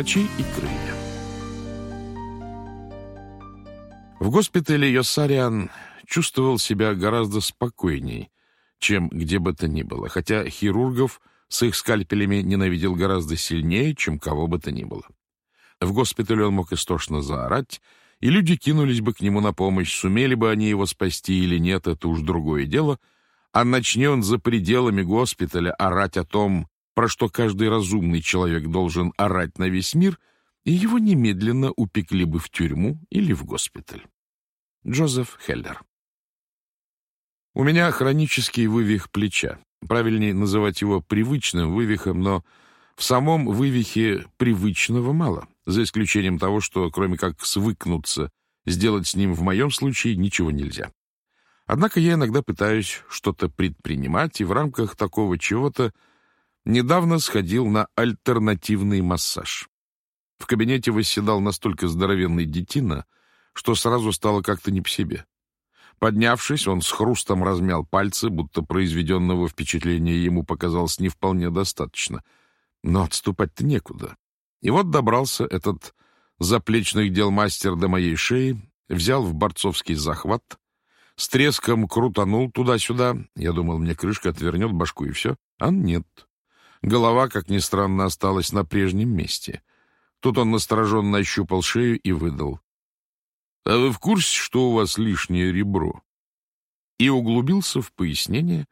Врачи и крылья. В госпитале Йосариан чувствовал себя гораздо спокойней, чем где бы то ни было, хотя хирургов с их скальпелями ненавидел гораздо сильнее, чем кого бы то ни было. В госпитале он мог истошно заорать, и люди кинулись бы к нему на помощь, сумели бы они его спасти или нет, это уж другое дело, а начни он за пределами госпиталя орать о том, про что каждый разумный человек должен орать на весь мир, и его немедленно упекли бы в тюрьму или в госпиталь. Джозеф Хеллер У меня хронический вывих плеча. Правильнее называть его привычным вывихом, но в самом вывихе привычного мало, за исключением того, что, кроме как свыкнуться, сделать с ним в моем случае ничего нельзя. Однако я иногда пытаюсь что-то предпринимать, и в рамках такого чего-то недавно сходил на альтернативный массаж. В кабинете восседал настолько здоровенный детина, что сразу стало как-то не по себе. Поднявшись, он с хрустом размял пальцы, будто произведенного впечатления ему показалось не вполне достаточно. Но отступать-то некуда. И вот добрался этот заплечных дел мастер до моей шеи, взял в борцовский захват, с треском крутанул туда-сюда. Я думал, мне крышка отвернет башку и все. А нет. Голова, как ни странно, осталась на прежнем месте. Тут он настороженно ощупал шею и выдал. А вы в курсе, что у вас лишнее ребро? И углубился в пояснения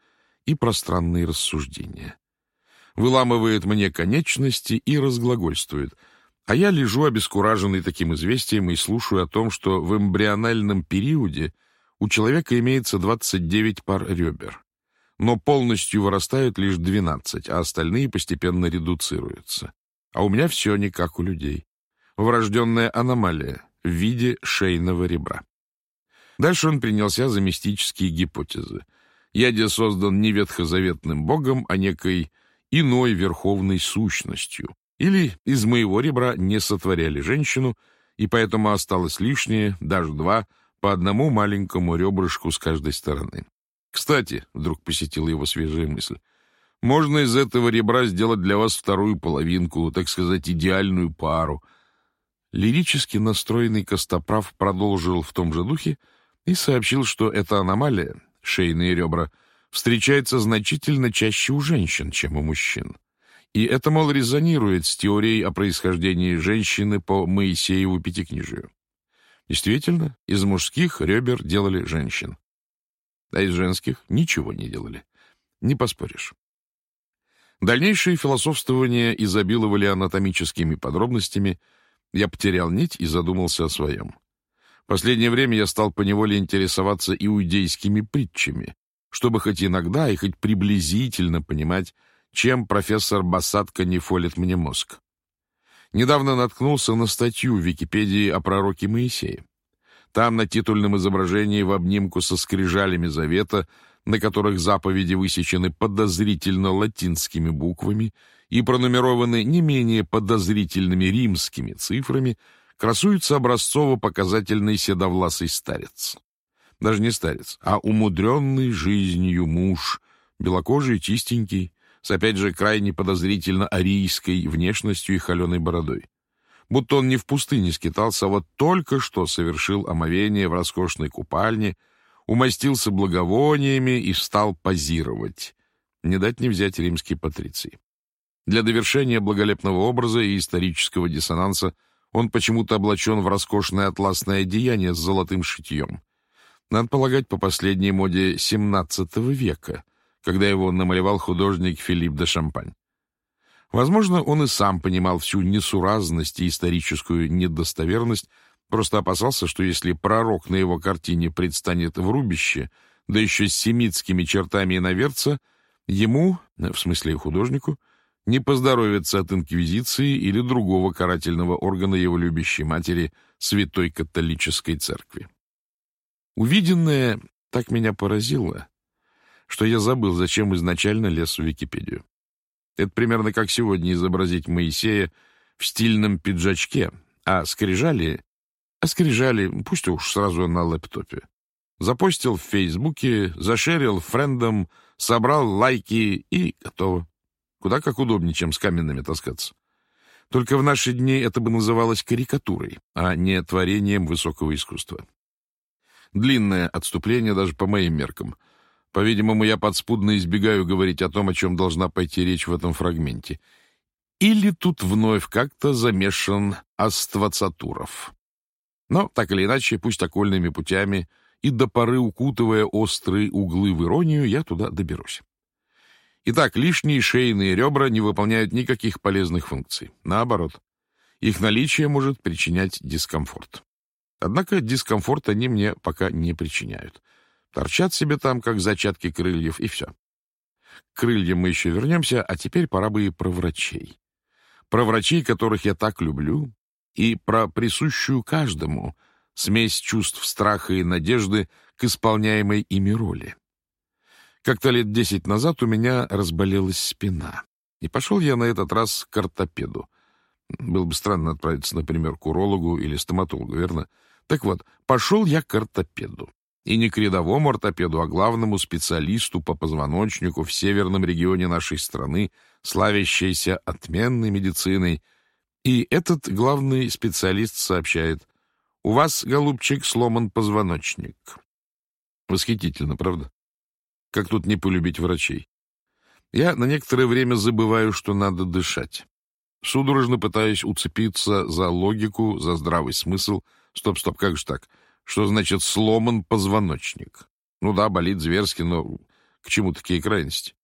и пространные рассуждения. Выламывает мне конечности и разглагольствует. А я лежу обескураженный таким известием и слушаю о том, что в эмбриональном периоде у человека имеется 29 пар ребер. Но полностью вырастают лишь 12, а остальные постепенно редуцируются. А у меня все не как у людей. Врожденная аномалия в виде шейного ребра. Дальше он принялся за мистические гипотезы. Ядя создан не ветхозаветным богом, а некой иной верховной сущностью. Или из моего ребра не сотворяли женщину, и поэтому осталось лишнее, даже два, по одному маленькому ребрышку с каждой стороны. Кстати, вдруг посетила его свежая мысль, можно из этого ребра сделать для вас вторую половинку, так сказать, идеальную пару — Лирически настроенный Костоправ продолжил в том же духе и сообщил, что эта аномалия, шейные ребра, встречается значительно чаще у женщин, чем у мужчин. И это, мол, резонирует с теорией о происхождении женщины по Моисееву Пятикнижию. Действительно, из мужских ребер делали женщин, а из женских ничего не делали. Не поспоришь. Дальнейшие философствования изобиловали анатомическими подробностями – я потерял нить и задумался о своем. Последнее время я стал поневоле интересоваться иудейскими притчами, чтобы хоть иногда и хоть приблизительно понимать, чем профессор Басатка не фолит мне мозг. Недавно наткнулся на статью в Википедии о пророке Моисее. Там на титульном изображении в обнимку со скрижалями завета, на которых заповеди высечены подозрительно латинскими буквами и пронумерованы не менее подозрительными римскими цифрами, красуется образцово-показательный седовласый старец. Даже не старец, а умудренный жизнью муж, белокожий, чистенький, с опять же крайне подозрительно арийской внешностью и холеной бородой. Будто он не в пустыне скитался, а вот только что совершил омовение в роскошной купальне, умастился благовониями и стал позировать. Не дать не взять римские патриции. Для довершения благолепного образа и исторического диссонанса он почему-то облачен в роскошное атласное одеяние с золотым шитьем. Надо полагать, по последней моде XVII века, когда его намалевал художник Филипп де Шампань. Возможно, он и сам понимал всю несуразность и историческую недостоверность, просто опасался, что если пророк на его картине предстанет в рубище, да еще с семитскими чертами иноверца, ему, в смысле художнику, не поздоровится от инквизиции или другого карательного органа его любящей матери, Святой Католической Церкви. Увиденное так меня поразило, что я забыл, зачем изначально лез в Википедию. Это примерно как сегодня изобразить Моисея в стильном пиджачке, а скрижали... А скрижали, пусть уж сразу на лэптопе. Запостил в Фейсбуке, зашерил френдом, собрал лайки и готово. Куда как удобнее, чем с каменными таскаться. Только в наши дни это бы называлось карикатурой, а не творением высокого искусства. Длинное отступление даже по моим меркам. По-видимому, я подспудно избегаю говорить о том, о чем должна пойти речь в этом фрагменте. Или тут вновь как-то замешан Аствацатуров. Но, так или иначе, пусть окольными путями и до поры укутывая острые углы в иронию, я туда доберусь. Итак, лишние шейные ребра не выполняют никаких полезных функций. Наоборот, их наличие может причинять дискомфорт. Однако дискомфорт они мне пока не причиняют. Торчат себе там, как зачатки крыльев, и все. К крыльям мы еще вернемся, а теперь пора бы и про врачей. Про врачей, которых я так люблю, и про присущую каждому смесь чувств страха и надежды к исполняемой ими роли. Как-то лет десять назад у меня разболелась спина, и пошел я на этот раз к ортопеду. Было бы странно отправиться, например, к урологу или стоматологу, верно? Так вот, пошел я к ортопеду. И не к рядовому ортопеду, а главному специалисту по позвоночнику в северном регионе нашей страны, славящейся отменной медициной. И этот главный специалист сообщает, «У вас, голубчик, сломан позвоночник». Восхитительно, правда? Как тут не полюбить врачей? Я на некоторое время забываю, что надо дышать. Судорожно пытаюсь уцепиться за логику, за здравый смысл. Стоп, стоп, как же так? Что значит сломан позвоночник? Ну да, болит зверски, но к чему такие крайности?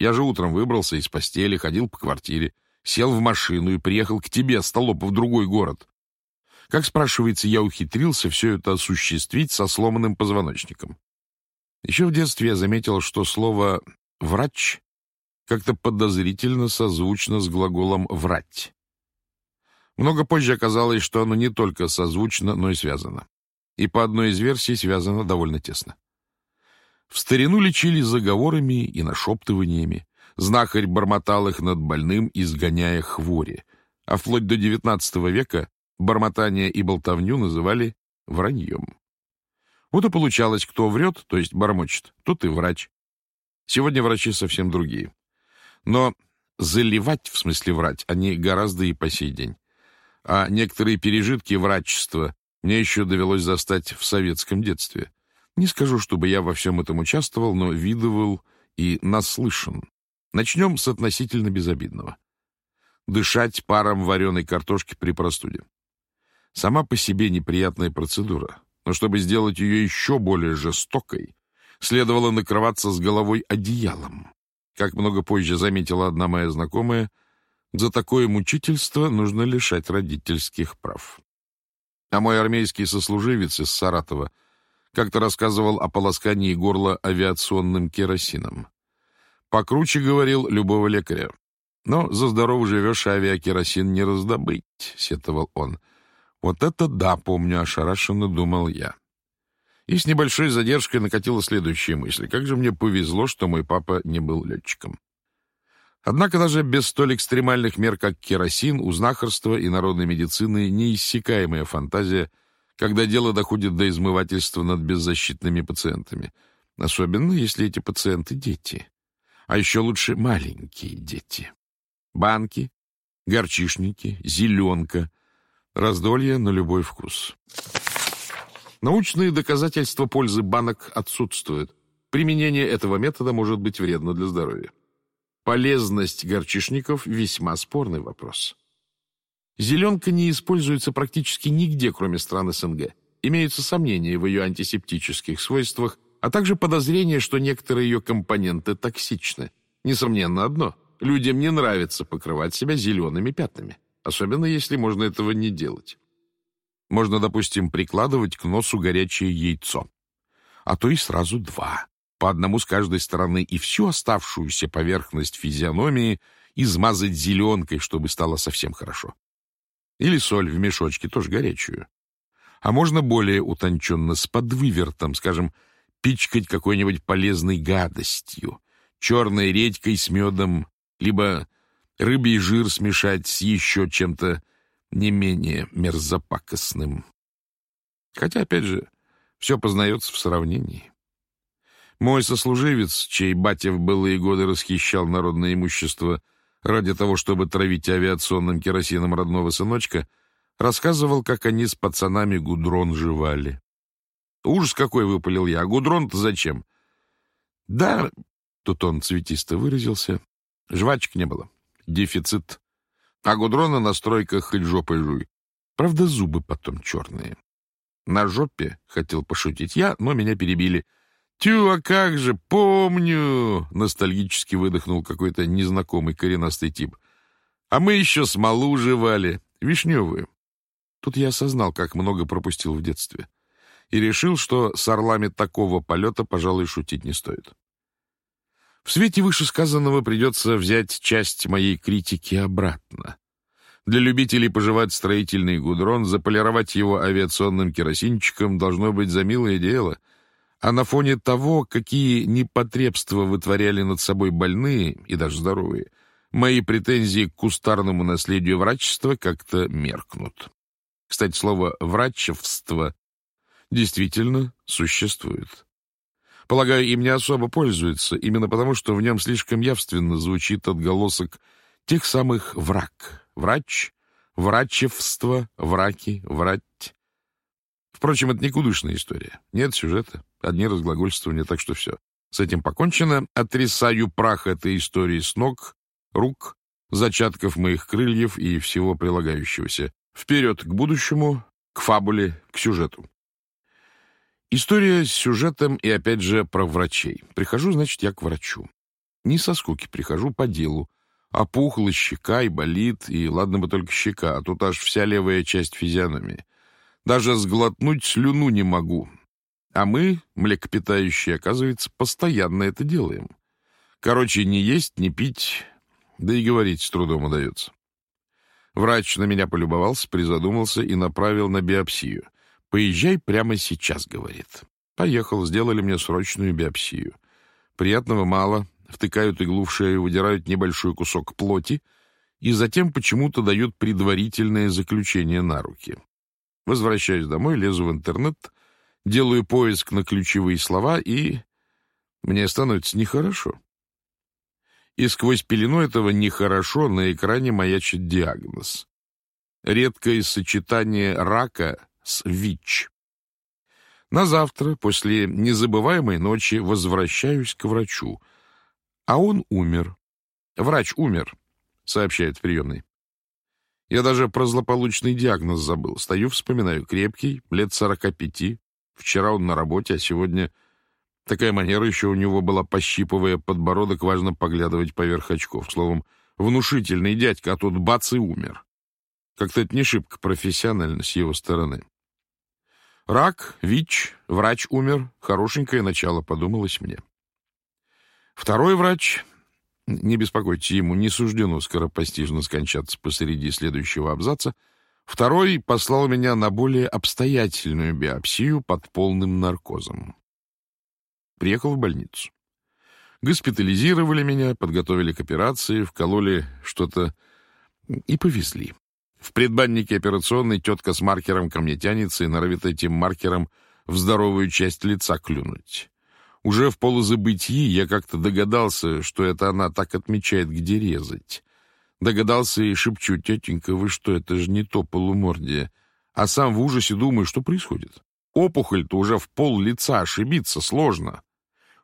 Я же утром выбрался из постели, ходил по квартире, сел в машину и приехал к тебе, Столопа, в другой город. Как, спрашивается, я ухитрился все это осуществить со сломанным позвоночником? Еще в детстве я заметил, что слово «врач» как-то подозрительно созвучно с глаголом «врать». Много позже оказалось, что оно не только созвучно, но и связано. И по одной из версий связано довольно тесно. В старину лечили заговорами и нашептываниями. Знахарь бормотал их над больным, изгоняя хвори. А вплоть до XIX века бормотание и болтовню называли враньем. Вот и получалось, кто врет, то есть бормочет, тот и врач. Сегодня врачи совсем другие. Но заливать, в смысле врать, они гораздо и по сей день. А некоторые пережитки врачества мне еще довелось застать в советском детстве. Не скажу, чтобы я во всем этом участвовал, но видывал и наслышан. Начнем с относительно безобидного. Дышать паром вареной картошки при простуде. Сама по себе неприятная процедура, но чтобы сделать ее еще более жестокой, следовало накрываться с головой одеялом. Как много позже заметила одна моя знакомая, за такое мучительство нужно лишать родительских прав. А мой армейский сослуживец из Саратова как-то рассказывал о полоскании горла авиационным керосином. Покруче, говорил, любого лекаря. Но за здорово живешь, авиакеросин не раздобыть, сетовал он. Вот это да, помню, ошарашенно думал я. И с небольшой задержкой накатила следующая мысль. Как же мне повезло, что мой папа не был летчиком. Однако даже без столь экстремальных мер, как керосин, у знахарства и народной медицины неиссякаемая фантазия, когда дело доходит до измывательства над беззащитными пациентами. Особенно, если эти пациенты — дети. А еще лучше маленькие дети. Банки, горчишники, зеленка, раздолье на любой вкус. Научные доказательства пользы банок отсутствуют. Применение этого метода может быть вредно для здоровья. Полезность горчишников – весьма спорный вопрос. Зеленка не используется практически нигде, кроме стран СНГ. Имеются сомнения в ее антисептических свойствах, а также подозрение, что некоторые ее компоненты токсичны. Несомненно одно – людям не нравится покрывать себя зелеными пятнами, особенно если можно этого не делать. Можно, допустим, прикладывать к носу горячее яйцо, а то и сразу два, по одному с каждой стороны, и всю оставшуюся поверхность физиономии измазать зеленкой, чтобы стало совсем хорошо. Или соль в мешочке, тоже горячую. А можно более утонченно, с подвывертом, скажем, пичкать какой-нибудь полезной гадостью, черной редькой с медом, либо рыбий жир смешать с еще чем-то не менее мерзопакостным. Хотя, опять же, все познается в сравнении. Мой сослуживец, чей батя в былые годы расхищал народное имущество, ради того, чтобы травить авиационным керосином родного сыночка, рассказывал, как они с пацанами гудрон жевали. Ужас какой выпалил я. А гудрон-то зачем? Да, тут он цветисто выразился, жвачек не было. Дефицит. А гудрона на стройках хоть жопой жуй. Правда, зубы потом черные. На жопе хотел пошутить я, но меня перебили. «Тю, а как же, помню!» — ностальгически выдохнул какой-то незнакомый коренастый тип. «А мы еще смолу жевали, вишневую». Тут я осознал, как много пропустил в детстве, и решил, что с орлами такого полета, пожалуй, шутить не стоит. В свете вышесказанного придется взять часть моей критики обратно. Для любителей пожевать строительный гудрон заполировать его авиационным керосинчиком должно быть за милое дело. А на фоне того, какие непотребства вытворяли над собой больные и даже здоровые, мои претензии к кустарному наследию врачества как-то меркнут. Кстати, слово «врачевство» действительно существует. Полагаю, им не особо пользуются, именно потому, что в нем слишком явственно звучит отголосок тех самых «враг», Врач, врачевство, враки, врать. Впрочем, это никудышная история. Нет сюжета, одни разглагольствования, так что все. С этим покончено. Отрисаю прах этой истории с ног, рук, зачатков моих крыльев и всего прилагающегося. Вперед к будущему, к фабуле, к сюжету. История с сюжетом и, опять же, про врачей. Прихожу, значит, я к врачу. Не со скуки прихожу по делу, Опухла щека и болит, и ладно бы только щека, а тут аж вся левая часть физиономии. Даже сглотнуть слюну не могу. А мы, млекопитающие, оказывается, постоянно это делаем. Короче, не есть, не пить, да и говорить с трудом удается. Врач на меня полюбовался, призадумался и направил на биопсию. «Поезжай прямо сейчас», — говорит. Поехал, сделали мне срочную биопсию. Приятного мало, втыкают иглу в шею, выдирают небольшой кусок плоти и затем почему-то дают предварительное заключение на руки. Возвращаюсь домой, лезу в интернет, делаю поиск на ключевые слова, и мне становится нехорошо. И сквозь пелену этого «нехорошо» на экране маячит диагноз. Редкое сочетание рака с ВИЧ. На завтра, после незабываемой ночи, возвращаюсь к врачу — а он умер. Врач умер, сообщает в приемной. Я даже про злополучный диагноз забыл. Стою, вспоминаю. Крепкий, лет сорока пяти. Вчера он на работе, а сегодня... Такая манера еще у него была, пощипывая подбородок, важно поглядывать поверх очков. Словом, внушительный дядька, а тут бац и умер. Как-то это не шибко профессионально с его стороны. Рак, ВИЧ, врач умер. Хорошенькое начало, подумалось мне. Второй врач, не беспокойтесь, ему не суждено скоропостижно скончаться посреди следующего абзаца, второй послал меня на более обстоятельную биопсию под полным наркозом. Приехал в больницу. Госпитализировали меня, подготовили к операции, вкололи что-то и повезли. В предбаннике операционной тетка с маркером ко мне тянется и норовит этим маркером в здоровую часть лица клюнуть. Уже в полузабытии я как-то догадался, что это она так отмечает, где резать. Догадался и шепчу, тетенька, вы что, это же не то полумордие. А сам в ужасе думаю, что происходит. Опухоль-то уже в пол лица, ошибиться сложно.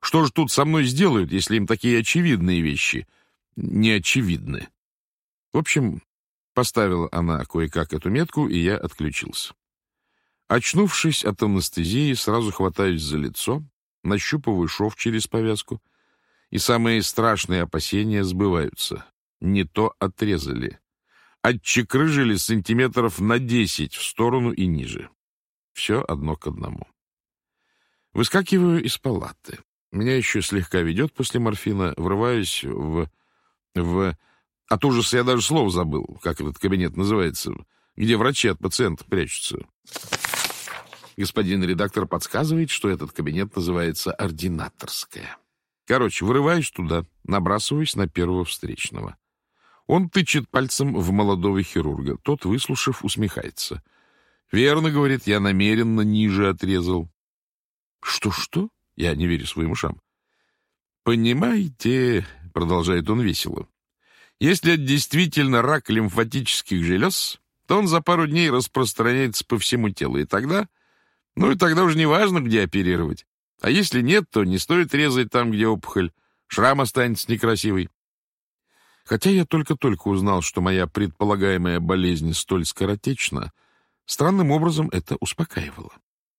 Что же тут со мной сделают, если им такие очевидные вещи не очевидны? В общем, поставила она кое-как эту метку, и я отключился. Очнувшись от анестезии, сразу хватаюсь за лицо, нащупываю шов через повязку, и самые страшные опасения сбываются. Не то отрезали. Отчекрыжили сантиметров на десять в сторону и ниже. Все одно к одному. Выскакиваю из палаты. Меня еще слегка ведет после морфина. Врываюсь в... в... От ужаса я даже слов забыл, как этот кабинет называется, где врачи от пациентов прячутся. Господин редактор подсказывает, что этот кабинет называется ординаторская. Короче, вырываюсь туда, набрасываюсь на первого встречного. Он тычет пальцем в молодого хирурга. Тот, выслушав, усмехается. «Верно, — говорит, — я намеренно ниже отрезал». «Что-что?» — я не верю своим ушам. «Понимаете, — продолжает он весело, Если это действительно рак лимфатических желез, то он за пару дней распространяется по всему телу, и тогда... Ну и тогда уже не важно, где оперировать. А если нет, то не стоит резать там, где опухоль. Шрам останется некрасивый. Хотя я только-только узнал, что моя предполагаемая болезнь столь скоротечна, странным образом это успокаивало.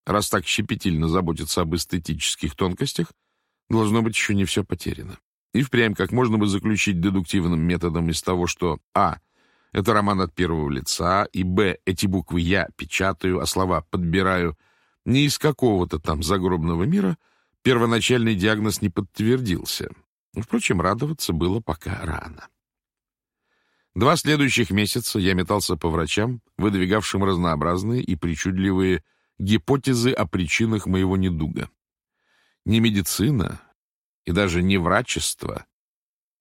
Раз так щепетильно заботиться об эстетических тонкостях, должно быть еще не все потеряно. И впрямь, как можно бы заключить дедуктивным методом из того, что а. Это роман от первого лица, и б. Эти буквы я печатаю, а слова подбираю не из какого-то там загробного мира, первоначальный диагноз не подтвердился. Впрочем, радоваться было пока рано. Два следующих месяца я метался по врачам, выдвигавшим разнообразные и причудливые гипотезы о причинах моего недуга. Не медицина и даже не врачество,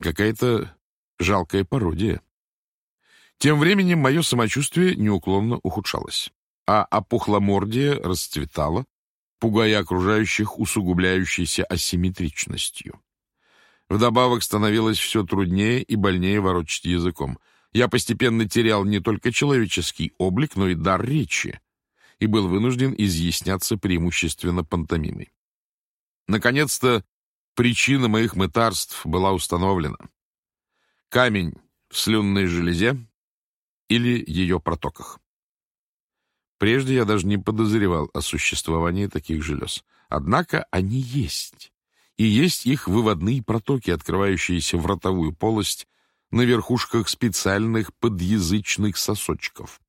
какая-то жалкая пародия. Тем временем мое самочувствие неуклонно ухудшалось, а опухломордие расцветало, пугая окружающих усугубляющейся асимметричностью. Вдобавок становилось все труднее и больнее ворочать языком. Я постепенно терял не только человеческий облик, но и дар речи, и был вынужден изъясняться преимущественно пантомимой. Наконец-то причина моих мытарств была установлена. Камень в слюнной железе или ее протоках. Прежде я даже не подозревал о существовании таких желез. Однако они есть. И есть их выводные протоки, открывающиеся в ротовую полость на верхушках специальных подъязычных сосочков.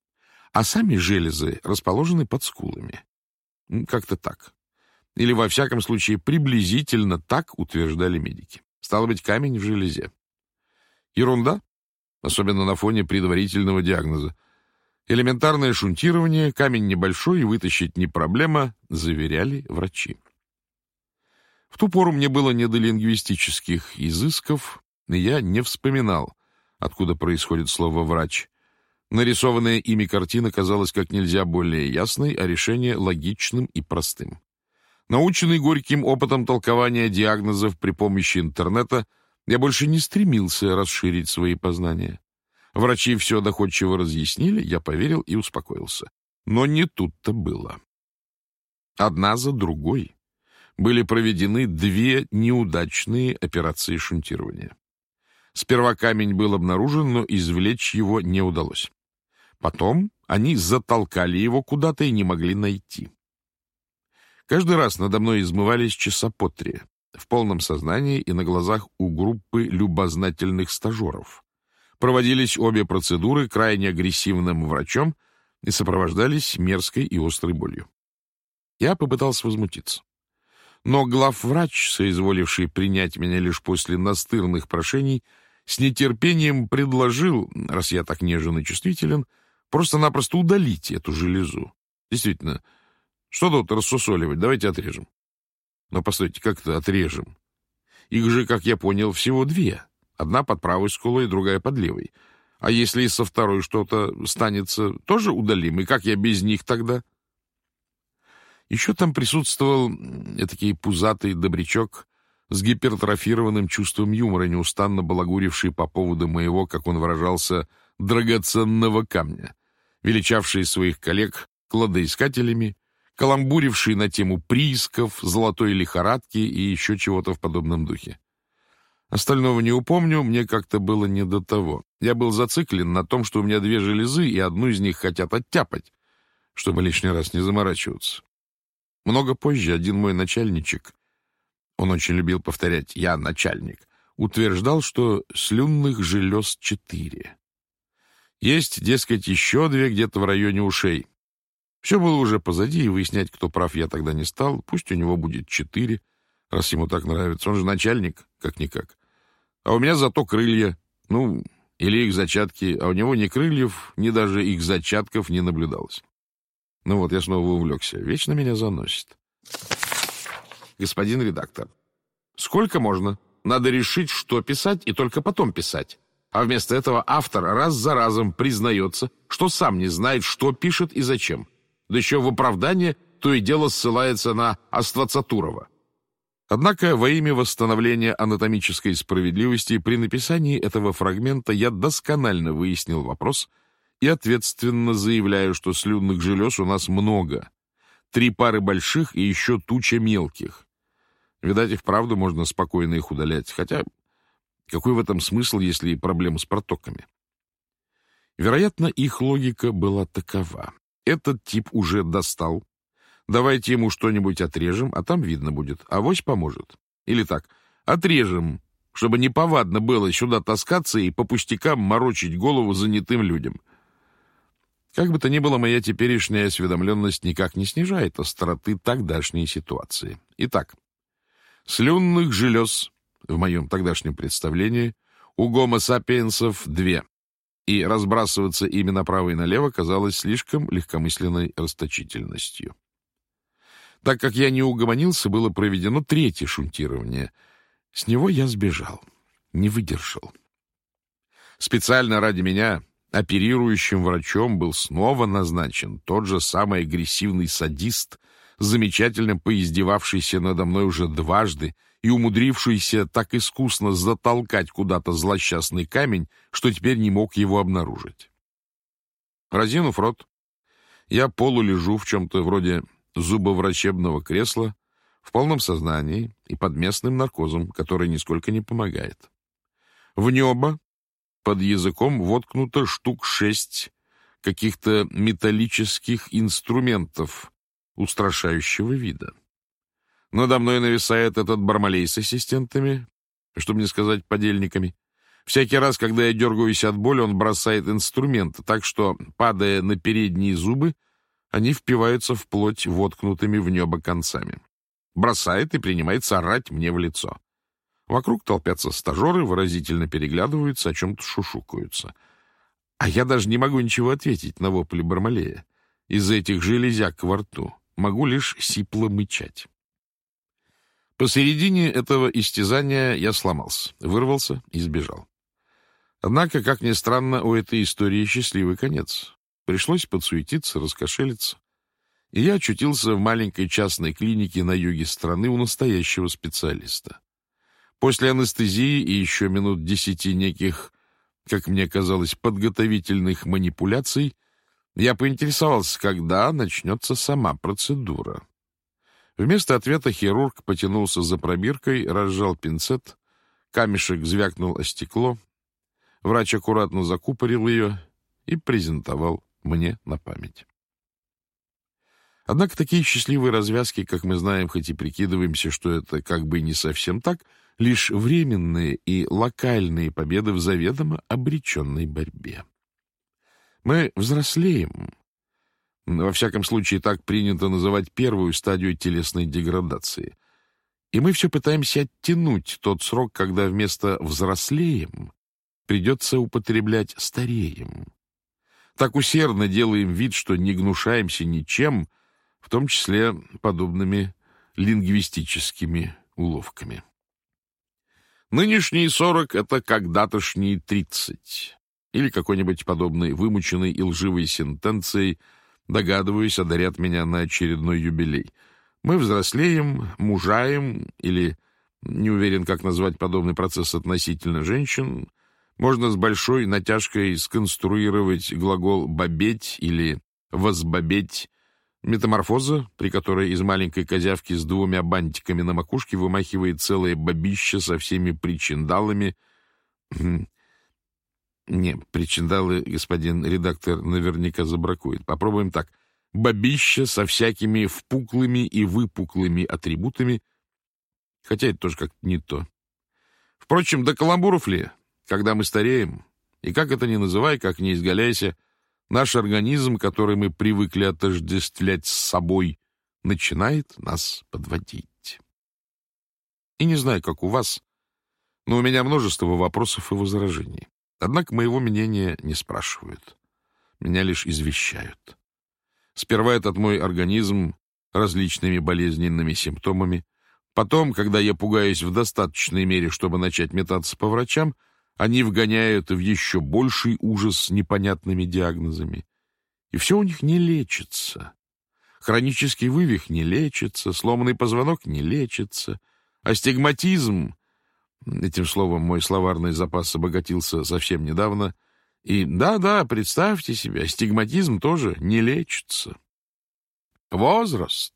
А сами железы расположены под скулами. Как-то так. Или, во всяком случае, приблизительно так утверждали медики. Стало быть, камень в железе. Ерунда, особенно на фоне предварительного диагноза. Элементарное шунтирование, камень небольшой и вытащить не проблема, заверяли врачи. В ту пору мне было не до лингвистических изысков, и я не вспоминал, откуда происходит слово «врач». Нарисованная ими картина казалась как нельзя более ясной, а решение логичным и простым. Наученный горьким опытом толкования диагнозов при помощи интернета, я больше не стремился расширить свои познания. Врачи все доходчиво разъяснили, я поверил и успокоился. Но не тут-то было. Одна за другой были проведены две неудачные операции шунтирования. Сперва камень был обнаружен, но извлечь его не удалось. Потом они затолкали его куда-то и не могли найти. Каждый раз надо мной измывались часа по три, в полном сознании и на глазах у группы любознательных стажеров. Проводились обе процедуры крайне агрессивным врачом и сопровождались мерзкой и острой болью. Я попытался возмутиться. Но главврач, соизволивший принять меня лишь после настырных прошений, с нетерпением предложил, раз я так нежен и чувствителен, просто-напросто удалить эту железу. Действительно, что тут рассусоливать? Давайте отрежем. Но постойте, как это отрежем? Их же, как я понял, всего две. Одна под правой скулой, другая под левой. А если и со второй что-то станется, тоже удалим. И как я без них тогда? Еще там присутствовал этакий пузатый добрячок с гипертрофированным чувством юмора, неустанно балагуривший по поводу моего, как он выражался, драгоценного камня, величавший своих коллег кладоискателями, каламбуривший на тему приисков, золотой лихорадки и еще чего-то в подобном духе. Остального не упомню, мне как-то было не до того. Я был зациклен на том, что у меня две железы, и одну из них хотят оттяпать, чтобы лишний раз не заморачиваться. Много позже один мой начальничек, он очень любил повторять «я начальник», утверждал, что слюнных желез четыре. Есть, дескать, еще две где-то в районе ушей. Все было уже позади, и выяснять, кто прав, я тогда не стал. Пусть у него будет четыре, раз ему так нравится. Он же начальник, как-никак. А у меня зато крылья. Ну, или их зачатки. А у него ни крыльев, ни даже их зачатков не наблюдалось. Ну вот, я снова увлекся. Вечно меня заносит. Господин редактор, сколько можно? Надо решить, что писать, и только потом писать. А вместо этого автор раз за разом признается, что сам не знает, что пишет и зачем. Да еще в оправдание то и дело ссылается на Аствацатурова. Однако во имя восстановления анатомической справедливости при написании этого фрагмента я досконально выяснил вопрос и ответственно заявляю, что слюнных желез у нас много. Три пары больших и еще туча мелких. Видать, и вправду можно спокойно их удалять, хотя какой в этом смысл, если и проблемы с протоками? Вероятно, их логика была такова. Этот тип уже достал, Давайте ему что-нибудь отрежем, а там видно будет. Авось поможет. Или так, отрежем, чтобы неповадно было сюда таскаться и по пустякам морочить голову занятым людям. Как бы то ни было, моя теперешняя осведомленность никак не снижает остроты тогдашней ситуации. Итак, слюнных желез, в моем тогдашнем представлении, у гомо-сапиенсов две, и разбрасываться ими направо и налево казалось слишком легкомысленной расточительностью. Так как я не угомонился, было проведено третье шунтирование. С него я сбежал, не выдержал. Специально ради меня оперирующим врачом был снова назначен тот же самый агрессивный садист, замечательно поиздевавшийся надо мной уже дважды и умудрившийся так искусно затолкать куда-то злосчастный камень, что теперь не мог его обнаружить. Разинув рот, я полулежу в чем-то вроде зубоврачебного кресла в полном сознании и под местным наркозом, который нисколько не помогает. В небо под языком воткнуто штук шесть каких-то металлических инструментов устрашающего вида. Надо мной нависает этот бармалей с ассистентами, чтобы не сказать подельниками. Всякий раз, когда я дергаюсь от боли, он бросает инструменты, так что, падая на передние зубы, они впиваются в плоть воткнутыми в небо концами. Бросает и принимается орать мне в лицо. Вокруг толпятся стажеры, выразительно переглядываются, о чем-то шушукаются. А я даже не могу ничего ответить на вопли Бармалея. Из-за этих железяк во рту могу лишь сипло мычать. Посередине этого истязания я сломался, вырвался и сбежал. Однако, как ни странно, у этой истории счастливый конец. Пришлось подсуетиться, раскошелиться. И я очутился в маленькой частной клинике на юге страны у настоящего специалиста. После анестезии и еще минут десяти неких, как мне казалось, подготовительных манипуляций, я поинтересовался, когда начнется сама процедура. Вместо ответа хирург потянулся за пробиркой, разжал пинцет, камешек звякнул о стекло, врач аккуратно закупорил ее и презентовал мне на память. Однако такие счастливые развязки, как мы знаем, хоть и прикидываемся, что это как бы не совсем так, лишь временные и локальные победы в заведомо обреченной борьбе. Мы взрослеем. Во всяком случае, так принято называть первую стадию телесной деградации. И мы все пытаемся оттянуть тот срок, когда вместо «взрослеем» придется употреблять «стареем». Так усердно делаем вид, что не гнушаемся ничем, в том числе подобными лингвистическими уловками. Нынешние сорок — это когда-тошние тридцать. Или какой-нибудь подобной вымученной и лживой сентенцией, догадываюсь, одарят меня на очередной юбилей. Мы взрослеем, мужаем, или, не уверен, как назвать подобный процесс относительно женщин, можно с большой натяжкой сконструировать глагол «бобеть» или «возбобеть», метаморфоза, при которой из маленькой козявки с двумя бантиками на макушке вымахивает целое бабище со всеми причиндалами. Не, причиндалы, господин редактор, наверняка забракует. Попробуем так. Бабище со всякими впуклыми и выпуклыми атрибутами, хотя это тоже как-то не то. Впрочем, до каламбуров ли? Когда мы стареем, и как это ни называй, как ни изгаляйся, наш организм, который мы привыкли отождествлять с собой, начинает нас подводить. И не знаю, как у вас, но у меня множество вопросов и возражений. Однако моего мнения не спрашивают. Меня лишь извещают. Сперва этот мой организм различными болезненными симптомами, потом, когда я пугаюсь в достаточной мере, чтобы начать метаться по врачам, они вгоняют в еще больший ужас непонятными диагнозами. И все у них не лечится. Хронический вывих не лечится, сломанный позвонок не лечится, Астигматизм, этим словом мой словарный запас обогатился совсем недавно, и да-да, представьте себе, астигматизм тоже не лечится. Возраст.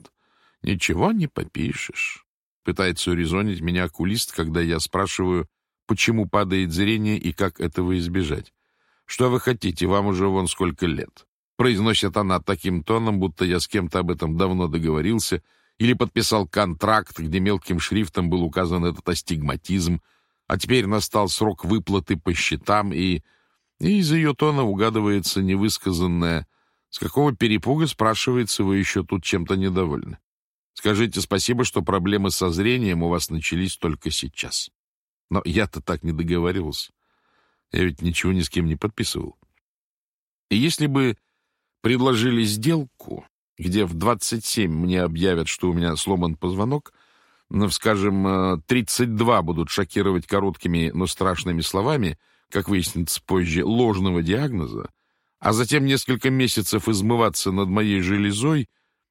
Ничего не попишешь. Пытается урезонить меня окулист, когда я спрашиваю, почему падает зрение и как этого избежать. Что вы хотите, вам уже вон сколько лет. Произносит она таким тоном, будто я с кем-то об этом давно договорился или подписал контракт, где мелким шрифтом был указан этот астигматизм, а теперь настал срок выплаты по счетам, и, и из ее тона угадывается невысказанное «С какого перепуга, спрашивается, вы еще тут чем-то недовольны? Скажите спасибо, что проблемы со зрением у вас начались только сейчас. Но я-то так не договаривался. Я ведь ничего ни с кем не подписывал. И если бы предложили сделку, где в 27 мне объявят, что у меня сломан позвонок, но, скажем, 32 будут шокировать короткими, но страшными словами, как выяснится позже, ложного диагноза, а затем несколько месяцев измываться над моей железой,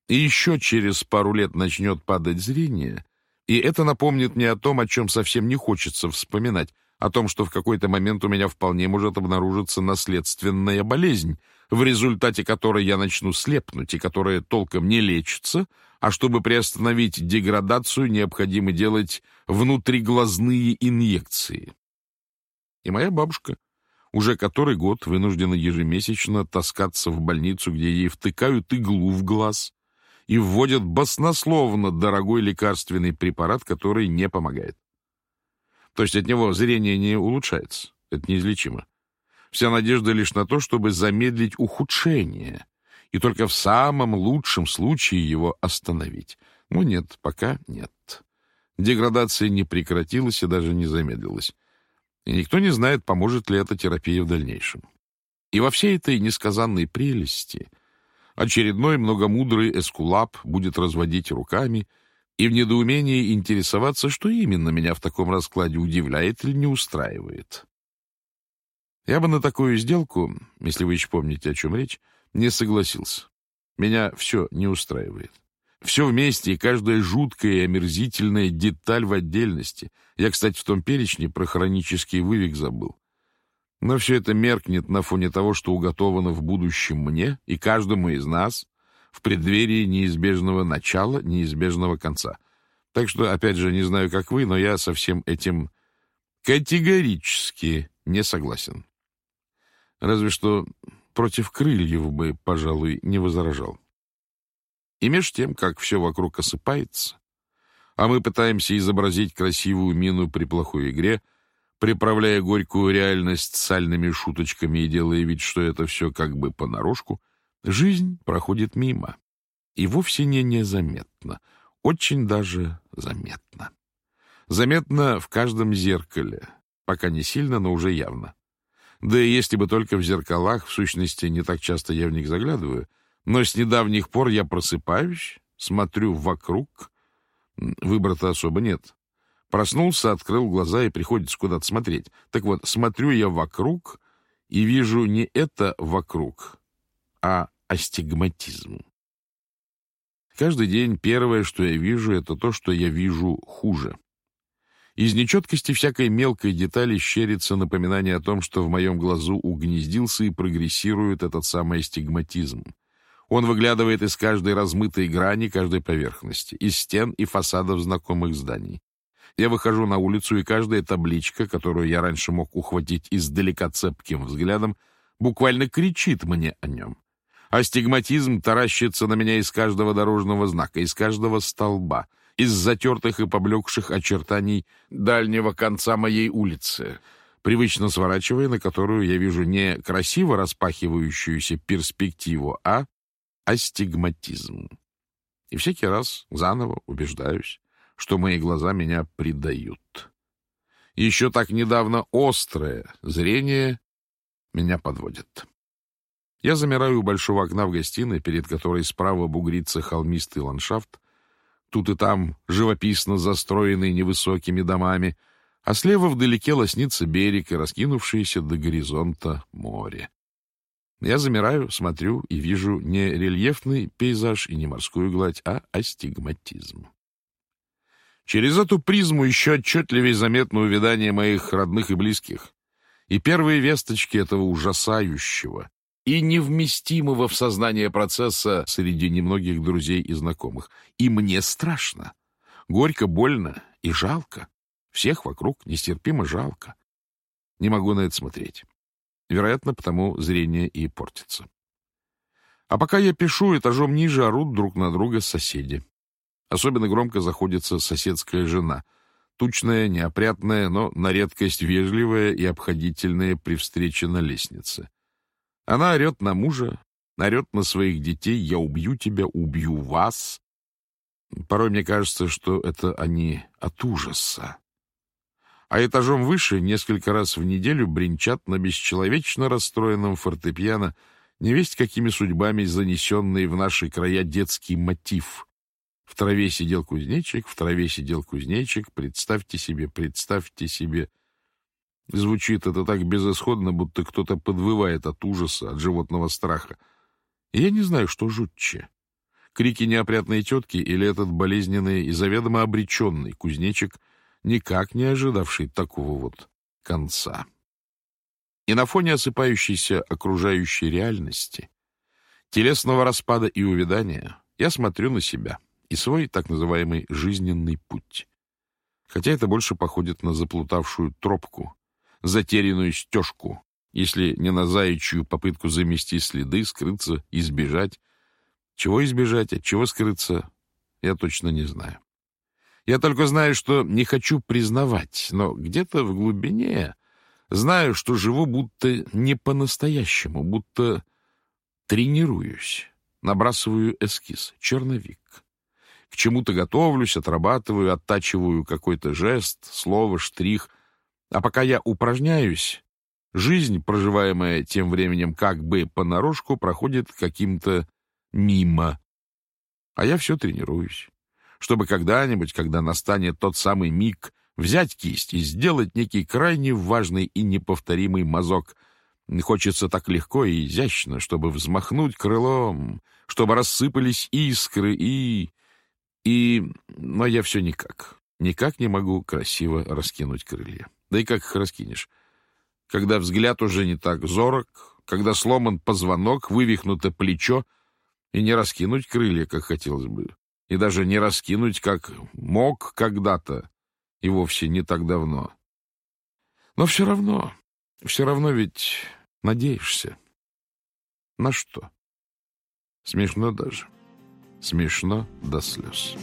и еще через пару лет начнет падать зрение, и это напомнит мне о том, о чем совсем не хочется вспоминать, о том, что в какой-то момент у меня вполне может обнаружиться наследственная болезнь, в результате которой я начну слепнуть и которая толком не лечится, а чтобы приостановить деградацию, необходимо делать внутриглазные инъекции. И моя бабушка уже который год вынуждена ежемесячно таскаться в больницу, где ей втыкают иглу в глаз и вводят баснословно дорогой лекарственный препарат, который не помогает. То есть от него зрение не улучшается. Это неизлечимо. Вся надежда лишь на то, чтобы замедлить ухудшение, и только в самом лучшем случае его остановить. Ну нет, пока нет. Деградация не прекратилась и даже не замедлилась. И никто не знает, поможет ли эта терапия в дальнейшем. И во всей этой несказанной прелести очередной многомудрый эскулап будет разводить руками и в недоумении интересоваться, что именно меня в таком раскладе удивляет или не устраивает. Я бы на такую сделку, если вы еще помните, о чем речь, не согласился. Меня все не устраивает. Все вместе и каждая жуткая и омерзительная деталь в отдельности. Я, кстати, в том перечне про хронический вывих забыл. Но все это меркнет на фоне того, что уготовано в будущем мне и каждому из нас в преддверии неизбежного начала, неизбежного конца. Так что, опять же, не знаю, как вы, но я со всем этим категорически не согласен. Разве что против крыльев бы, пожалуй, не возражал. И меж тем, как все вокруг осыпается, а мы пытаемся изобразить красивую мину при плохой игре, приправляя горькую реальность сальными шуточками и делая вид, что это все как бы понарошку, Жизнь проходит мимо. И вовсе не незаметно. Очень даже заметно. Заметно в каждом зеркале. Пока не сильно, но уже явно. Да и если бы только в зеркалах, в сущности, не так часто я в них заглядываю, но с недавних пор я просыпаюсь, смотрю вокруг. Выбора-то особо нет. Проснулся, открыл глаза и приходится куда-то смотреть. Так вот, смотрю я вокруг и вижу не это вокруг, а астигматизм. Каждый день первое, что я вижу, это то, что я вижу хуже. Из нечеткости всякой мелкой детали щерится напоминание о том, что в моем глазу угнездился и прогрессирует этот самый астигматизм. Он выглядывает из каждой размытой грани каждой поверхности, из стен и фасадов знакомых зданий. Я выхожу на улицу, и каждая табличка, которую я раньше мог ухватить издалека цепким взглядом, буквально кричит мне о нем. Астигматизм таращится на меня из каждого дорожного знака, из каждого столба, из затертых и поблекших очертаний дальнего конца моей улицы, привычно сворачивая, на которую я вижу не красиво распахивающуюся перспективу, а астигматизм. И всякий раз заново убеждаюсь, что мои глаза меня предают. Еще так недавно острое зрение меня подводит. Я замираю у большого окна в гостиной, перед которой справа бугрится холмистый ландшафт, тут и там живописно застроенный невысокими домами, а слева вдалеке лоснится берег и раскинувшееся до горизонта море. Я замираю, смотрю и вижу не рельефный пейзаж и не морскую гладь, а астигматизм. Через эту призму еще отчетливее заметно увядание моих родных и близких. И первые весточки этого ужасающего и невместимого в сознание процесса среди немногих друзей и знакомых. И мне страшно, горько, больно и жалко. Всех вокруг нестерпимо жалко. Не могу на это смотреть. Вероятно, потому зрение и портится. А пока я пишу, этажом ниже орут друг на друга соседи. Особенно громко заходится соседская жена. Тучная, неопрятная, но на редкость вежливая и обходительная при встрече на лестнице. Она орет на мужа, орет на своих детей «Я убью тебя, убью вас». Порой мне кажется, что это они от ужаса. А этажом выше несколько раз в неделю бренчат на бесчеловечно расстроенном фортепиано невесть какими судьбами занесенный в наши края детский мотив в траве сидел кузнечик, в траве сидел кузнечик. Представьте себе, представьте себе. Звучит это так безысходно, будто кто-то подвывает от ужаса, от животного страха. И я не знаю, что жутче. Крики неопрятной тетки или этот болезненный и заведомо обреченный кузнечик, никак не ожидавший такого вот конца. И на фоне осыпающейся окружающей реальности, телесного распада и увядания, я смотрю на себя — и свой так называемый жизненный путь. Хотя это больше походит на заплутавшую тропку, затерянную стежку, если не на заячью попытку замести следы, скрыться, избежать. Чего избежать, от чего скрыться, я точно не знаю. Я только знаю, что не хочу признавать, но где-то в глубине знаю, что живу будто не по-настоящему, будто тренируюсь, набрасываю эскиз, черновик к чему-то готовлюсь, отрабатываю, оттачиваю какой-то жест, слово, штрих. А пока я упражняюсь, жизнь, проживаемая тем временем как бы понарошку, проходит каким-то мимо. А я все тренируюсь, чтобы когда-нибудь, когда настанет тот самый миг, взять кисть и сделать некий крайне важный и неповторимый мазок. Хочется так легко и изящно, чтобы взмахнуть крылом, чтобы рассыпались искры и... И... Но я все никак. Никак не могу красиво раскинуть крылья. Да и как их раскинешь? Когда взгляд уже не так зорок, когда сломан позвонок, вывихнуто плечо, и не раскинуть крылья, как хотелось бы, и даже не раскинуть, как мог когда-то, и вовсе не так давно. Но все равно, все равно ведь надеешься. На что? Смешно даже. Смешно до слез.